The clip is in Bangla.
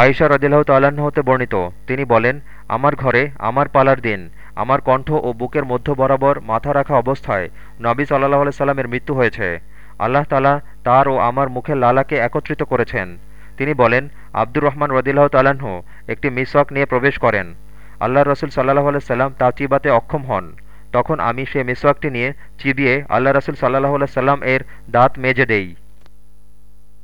আয়েশা রদিল্লাহ তাল্লাহ্ন হতে বর্ণিত। তিনি বলেন, আমার ঘরে, আমার পালার দিন, আমার কণ্ঠ ও বুকের মধ্য বরাবর মাথা রাখা অবস্থায় নবী সাল্লাহ সাল্লামের মৃত্যু হয়েছে। আল্লাহ তালা তার ও আমার মুখের লালাকে একত্রিত করেছেন। তিনি বলেন, আব্দুর রহমান রদিল্লাহ তাল্লাহ্ন একটি মিসওয়াক নিয়ে প্রবেশ করেন। আল্লাহ রসুল সাল্লাহ সাল্লাম তা চিবাতে অক্ষম হন। তখন আমি সে মিসওয়াকটি নিয়ে চিবিয়ে আল্লাহ রসুল সাল্লাহ সাল্লাম এর দাঁত মেজে দেই।